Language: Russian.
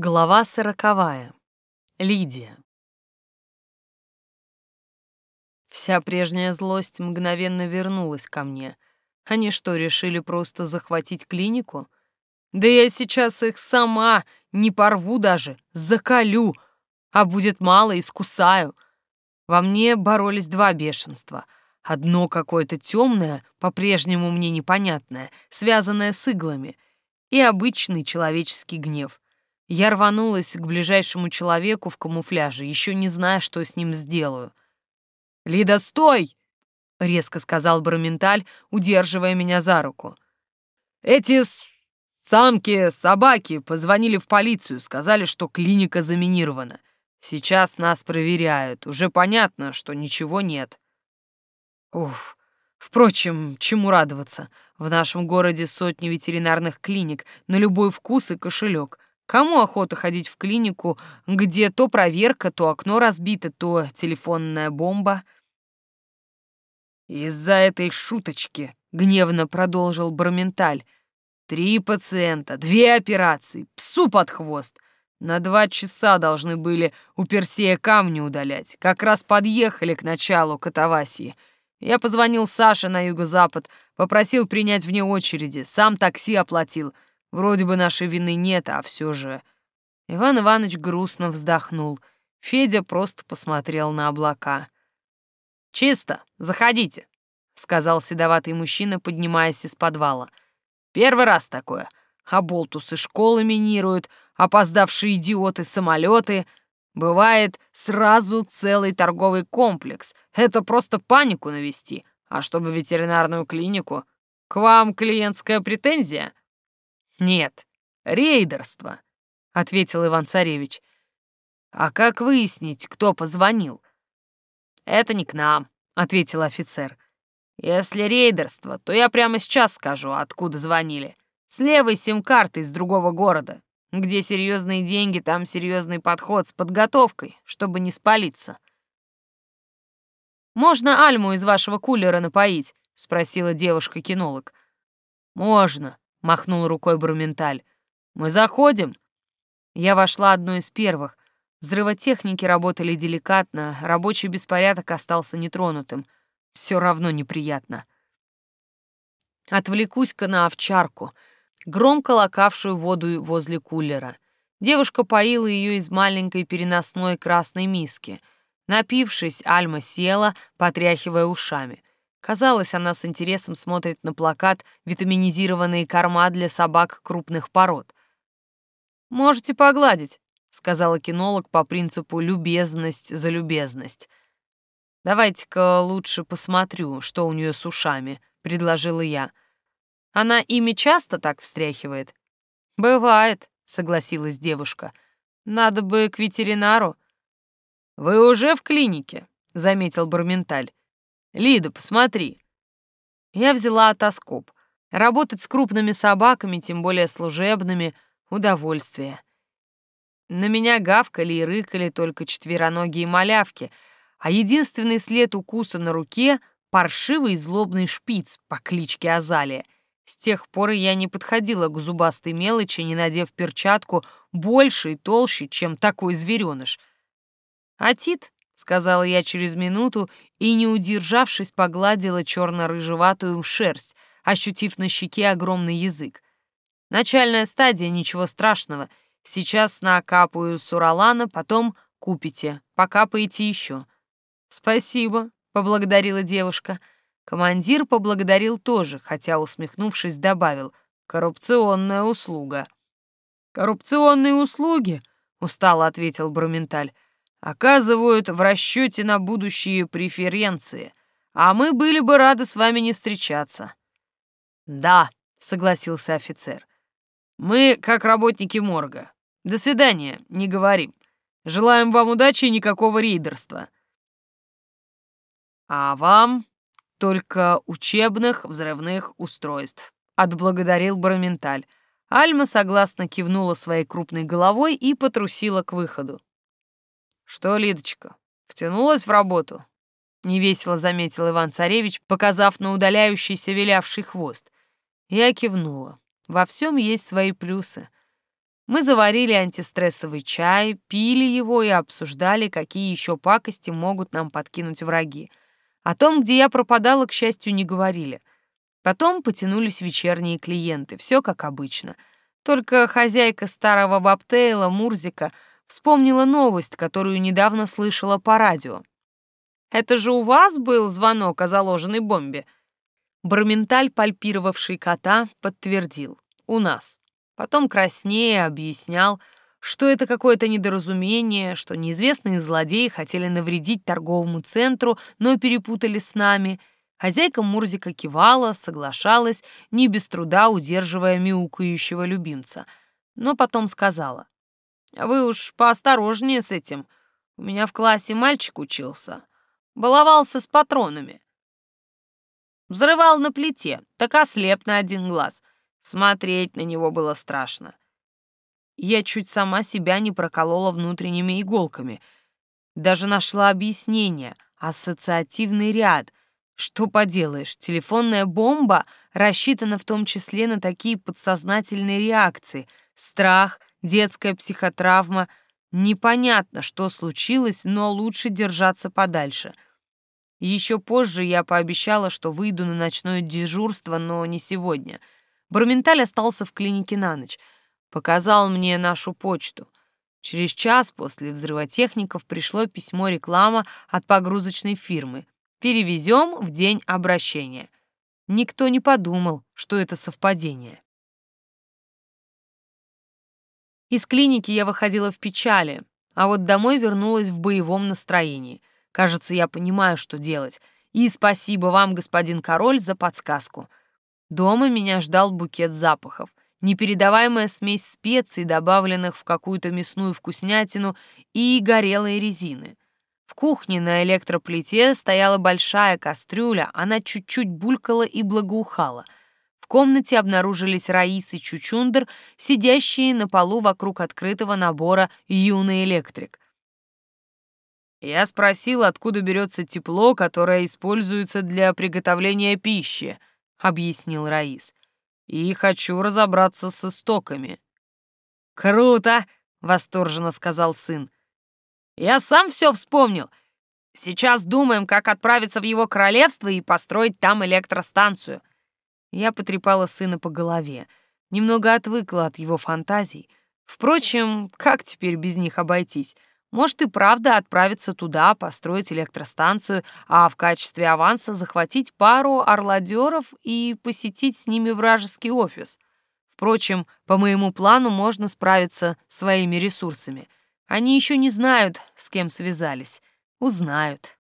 Глава сороковая. Лидия. Вся прежняя злость мгновенно вернулась ко мне. Они что, решили просто захватить клинику? Да я сейчас их сама не порву даже, заколю, а будет мало, искусаю. Во мне боролись два бешенства. Одно какое-то темное, по-прежнему мне непонятное, связанное с иглами, и обычный человеческий гнев — я рванулась к ближайшему человеку в камуфляже, еще не зная, что с ним сделаю. «Лида, стой!» — резко сказал Барменталь, удерживая меня за руку. «Эти самки, собаки позвонили в полицию, сказали, что клиника заминирована. Сейчас нас проверяют, уже понятно, что ничего нет». Уф, впрочем, чему радоваться? В нашем городе сотни ветеринарных клиник на любой вкус и кошелек — Кому охота ходить в клинику, где то проверка, то окно разбито, то телефонная бомба? Из-за этой шуточки, гневно продолжил Барменталь, три пациента, две операции, псу под хвост. На два часа должны были у Персея камни удалять. Как раз подъехали к началу катавасии. Я позвонил Саше на юго-запад, попросил принять вне очереди, сам такси оплатил — Вроде бы нашей вины нет, а все же... Иван Иванович грустно вздохнул. Федя просто посмотрел на облака. «Чисто, заходите», — сказал седоватый мужчина, поднимаясь из подвала. «Первый раз такое. А болтусы школы минируют, опоздавшие идиоты самолеты. Бывает сразу целый торговый комплекс. Это просто панику навести. А чтобы ветеринарную клинику... К вам клиентская претензия?» «Нет, рейдерство», — ответил Иван-Царевич. «А как выяснить, кто позвонил?» «Это не к нам», — ответил офицер. «Если рейдерство, то я прямо сейчас скажу, откуда звонили. С левой сим-карты из другого города. Где серьезные деньги, там серьезный подход с подготовкой, чтобы не спалиться». «Можно Альму из вашего кулера напоить?» — спросила девушка-кинолог. «Можно», — махнул рукой Брументаль. «Мы заходим». Я вошла одной из первых. Взрывотехники работали деликатно, рабочий беспорядок остался нетронутым. Все равно неприятно. Отвлекусь-ка на овчарку, громко лакавшую воду возле кулера. Девушка поила ее из маленькой переносной красной миски. Напившись, Альма села, потряхивая ушами. Казалось, она с интересом смотрит на плакат «Витаминизированные корма для собак крупных пород». «Можете погладить», — сказала кинолог по принципу «любезность за любезность». «Давайте-ка лучше посмотрю, что у нее с ушами», — предложила я. «Она ими часто так встряхивает?» «Бывает», — согласилась девушка. «Надо бы к ветеринару». «Вы уже в клинике», — заметил Барменталь. Лида, посмотри. Я взяла отоскоп. Работать с крупными собаками, тем более служебными, удовольствие. На меня гавкали и рыкали только четвероногие малявки, а единственный след укуса на руке — паршивый злобный шпиц по кличке Азалия. С тех пор я не подходила к зубастой мелочи, не надев перчатку больше и толще, чем такой звереныш. А Тит сказала я через минуту и, не удержавшись, погладила черно-рыжеватую шерсть, ощутив на щеке огромный язык. Начальная стадия, ничего страшного. Сейчас накапаю суралана, потом купите, покапаете еще. Спасибо, поблагодарила девушка. Командир поблагодарил тоже, хотя, усмехнувшись, добавил «коррупционная услуга». «Коррупционные услуги?» — устало ответил Брументаль оказывают в расчете на будущие преференции, а мы были бы рады с вами не встречаться». «Да», — согласился офицер. «Мы как работники морга. До свидания, не говорим. Желаем вам удачи и никакого рейдерства». «А вам только учебных взрывных устройств», — отблагодарил Бараменталь. Альма согласно кивнула своей крупной головой и потрусила к выходу. «Что, Лидочка, втянулась в работу?» — невесело заметил Иван-Царевич, показав на удаляющийся вилявший хвост. Я кивнула. Во всем есть свои плюсы. Мы заварили антистрессовый чай, пили его и обсуждали, какие еще пакости могут нам подкинуть враги. О том, где я пропадала, к счастью, не говорили. Потом потянулись вечерние клиенты, все как обычно. Только хозяйка старого бобтейла, Мурзика, вспомнила новость, которую недавно слышала по радио. «Это же у вас был звонок о заложенной бомбе?» Барменталь, пальпировавший кота, подтвердил. «У нас». Потом краснее объяснял, что это какое-то недоразумение, что неизвестные злодеи хотели навредить торговому центру, но перепутали с нами. Хозяйка Мурзика кивала, соглашалась, не без труда удерживая мяукающего любимца. Но потом сказала, «Вы уж поосторожнее с этим. У меня в классе мальчик учился. Баловался с патронами. Взрывал на плите, так ослеп на один глаз. Смотреть на него было страшно. Я чуть сама себя не проколола внутренними иголками. Даже нашла объяснение — ассоциативный ряд. Что поделаешь, телефонная бомба рассчитана в том числе на такие подсознательные реакции. Страх, детская психотравма. Непонятно, что случилось, но лучше держаться подальше — еще позже я пообещала, что выйду на ночное дежурство, но не сегодня — Барменталь остался в клинике на ночь. Показал мне нашу почту. Через час после взрывотехников пришло письмо-реклама от погрузочной фирмы. «Перевезем в день обращения». Никто не подумал, что это совпадение. Из клиники я выходила в печали, а вот домой вернулась в боевом настроении. Кажется, я понимаю, что делать. И спасибо вам, господин король, за подсказку. Дома меня ждал букет запахов. Непередаваемая смесь специй, добавленных в какую-то мясную вкуснятину, и горелой резины. В кухне на электроплите стояла большая кастрюля, она чуть-чуть булькала и благоухала. Комнате обнаружились Раис и Чучундер, сидящие на полу вокруг открытого набора «Юный электрик». Я спросил, откуда берется тепло, которое используется для приготовления пищи. — объяснил Раис. «И хочу разобраться с истоками». «Круто!» — восторженно сказал сын. «Я сам все вспомнил. Сейчас думаем, как отправиться в его королевство и построить там электростанцию». Я потрепала сына по голове, немного отвыкла от его фантазий. Впрочем, как теперь без них обойтись? Может и правда отправиться туда, построить электростанцию, а в качестве аванса захватить пару орладеров и посетить с ними вражеский офис. Впрочем, по моему плану можно справиться своими ресурсами. Они еще не знают, с кем связались. Узнают.